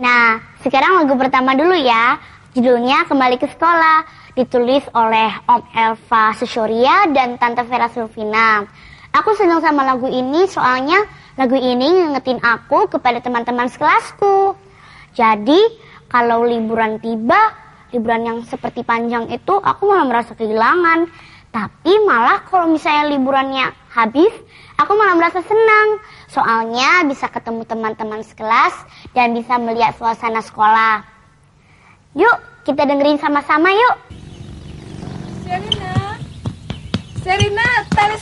Nah, sekarang lagu pertama dulu ya. Judulnya Kembali ke Sekolah. Ditulis oleh Om Elva Susyoria dan Tante Vera Sulfina. Aku senang sama lagu ini soalnya lagu ini ngingetin aku kepada teman-teman sekelasku. Jadi, kalau liburan tiba, liburan yang seperti panjang itu aku malah merasa kehilangan. Tapi malah kalau misalnya liburannya habis, aku malah merasa senang. Soalnya bisa ketemu teman-teman sekelas dan bisa melihat suasana sekolah. Yuk, kita dengerin sama-sama yuk. Serina, Serina, tali.